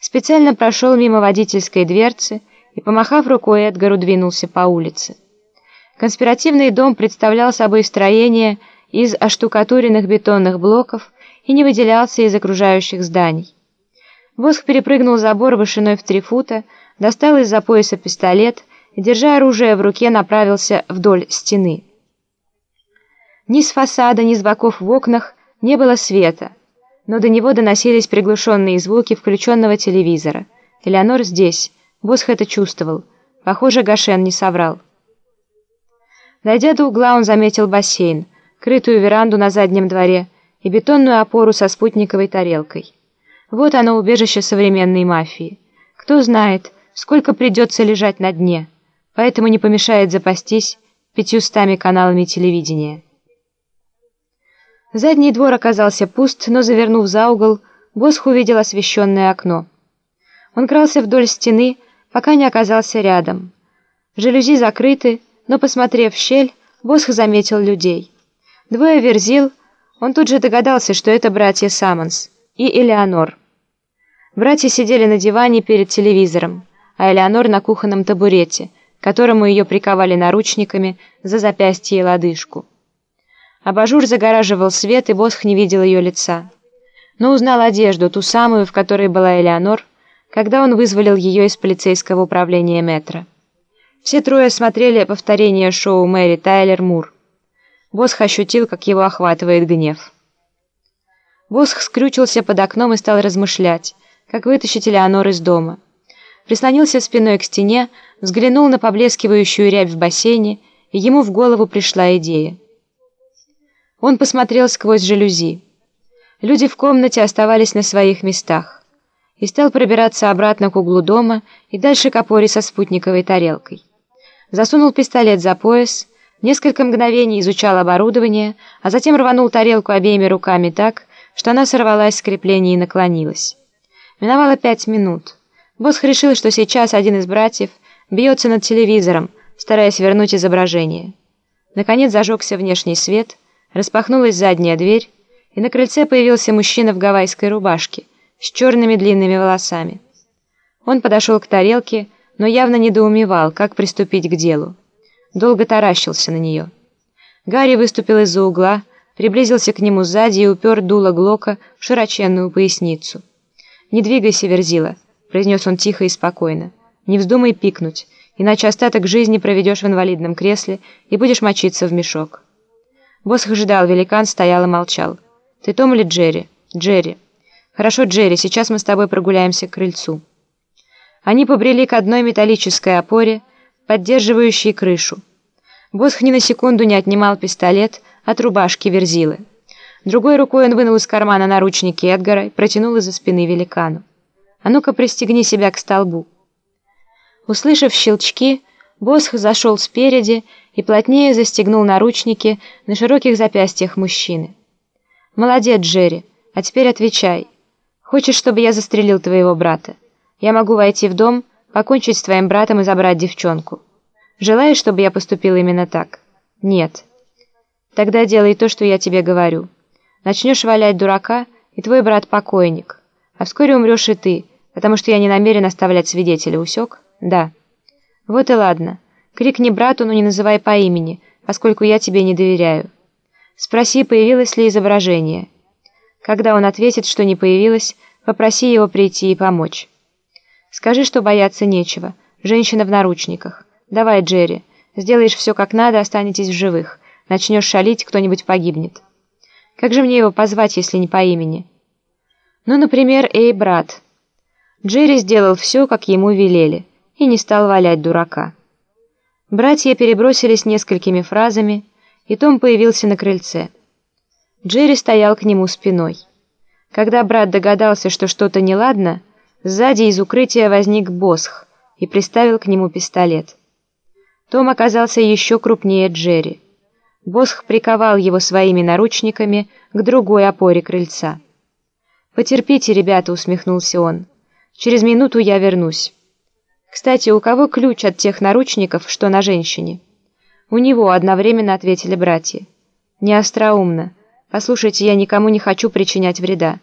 специально прошел мимо водительской дверцы и, помахав рукой Эдгару, двинулся по улице. Конспиративный дом представлял собой строение из оштукатуренных бетонных блоков и не выделялся из окружающих зданий. Босх перепрыгнул забор вышиной в три фута, достал из-за пояса пистолет и, держа оружие в руке, направился вдоль стены. Ни с фасада, ни с боков в окнах не было света, но до него доносились приглушенные звуки включенного телевизора. Элеонор здесь. Босх это чувствовал. Похоже, Гашен не соврал. Дойдя до угла, он заметил бассейн, крытую веранду на заднем дворе и бетонную опору со спутниковой тарелкой. Вот оно убежище современной мафии. Кто знает, сколько придется лежать на дне, поэтому не помешает запастись пятьюстами каналами телевидения. Задний двор оказался пуст, но, завернув за угол, Босх увидел освещенное окно. Он крался вдоль стены, пока не оказался рядом. Жалюзи закрыты, но, посмотрев в щель, Босх заметил людей. Двое верзил, он тут же догадался, что это братья Саммонс и Элеонор. Братья сидели на диване перед телевизором, а Элеонор на кухонном табурете, к которому ее приковали наручниками за запястье и лодыжку. Абажур загораживал свет, и Босх не видел ее лица. Но узнал одежду, ту самую, в которой была Элеонор, когда он вызволил ее из полицейского управления метро. Все трое смотрели повторение шоу Мэри Тайлер Мур. Босх ощутил, как его охватывает гнев. Босх скрючился под окном и стал размышлять, как вытащить Элеонор из дома. Прислонился спиной к стене, взглянул на поблескивающую рябь в бассейне, и ему в голову пришла идея. Он посмотрел сквозь жалюзи. Люди в комнате оставались на своих местах. И стал пробираться обратно к углу дома и дальше к опоре со спутниковой тарелкой. Засунул пистолет за пояс, несколько мгновений изучал оборудование, а затем рванул тарелку обеими руками так, что она сорвалась с крепления и наклонилась. Миновало пять минут. Босх решил, что сейчас один из братьев бьется над телевизором, стараясь вернуть изображение. Наконец зажегся внешний свет — Распахнулась задняя дверь, и на крыльце появился мужчина в гавайской рубашке с черными длинными волосами. Он подошел к тарелке, но явно недоумевал, как приступить к делу. Долго таращился на нее. Гарри выступил из-за угла, приблизился к нему сзади и упер дуло Глока в широченную поясницу. «Не двигайся, Верзила», — произнес он тихо и спокойно. «Не вздумай пикнуть, иначе остаток жизни проведешь в инвалидном кресле и будешь мочиться в мешок». Босх ждал, великан стоял и молчал. «Ты Том или Джерри?» «Джерри». «Хорошо, Джерри, сейчас мы с тобой прогуляемся к крыльцу». Они побрели к одной металлической опоре, поддерживающей крышу. Босх ни на секунду не отнимал пистолет от рубашки Верзилы. Другой рукой он вынул из кармана наручники Эдгара и протянул из-за спины великану. «А ну-ка, пристегни себя к столбу». Услышав щелчки, Босх зашел спереди и плотнее застегнул наручники на широких запястьях мужчины. «Молодец, Джерри, а теперь отвечай. Хочешь, чтобы я застрелил твоего брата? Я могу войти в дом, покончить с твоим братом и забрать девчонку. Желаешь, чтобы я поступил именно так? Нет. Тогда делай то, что я тебе говорю. Начнешь валять дурака, и твой брат покойник. А вскоре умрешь и ты, потому что я не намерен оставлять свидетеля, усек? Да. Вот и ладно». Крикни брату, но не называй по имени, поскольку я тебе не доверяю. Спроси, появилось ли изображение. Когда он ответит, что не появилось, попроси его прийти и помочь. Скажи, что бояться нечего. Женщина в наручниках. Давай, Джерри. Сделаешь все как надо, останетесь в живых. Начнешь шалить, кто-нибудь погибнет. Как же мне его позвать, если не по имени? Ну, например, «Эй, брат». Джерри сделал все, как ему велели, и не стал валять дурака. Братья перебросились несколькими фразами, и Том появился на крыльце. Джерри стоял к нему спиной. Когда брат догадался, что что-то неладно, сзади из укрытия возник Босх и приставил к нему пистолет. Том оказался еще крупнее Джерри. Босх приковал его своими наручниками к другой опоре крыльца. «Потерпите, ребята», — усмехнулся он. «Через минуту я вернусь». «Кстати, у кого ключ от тех наручников, что на женщине?» «У него», — одновременно ответили братья. «Не остроумно. Послушайте, я никому не хочу причинять вреда.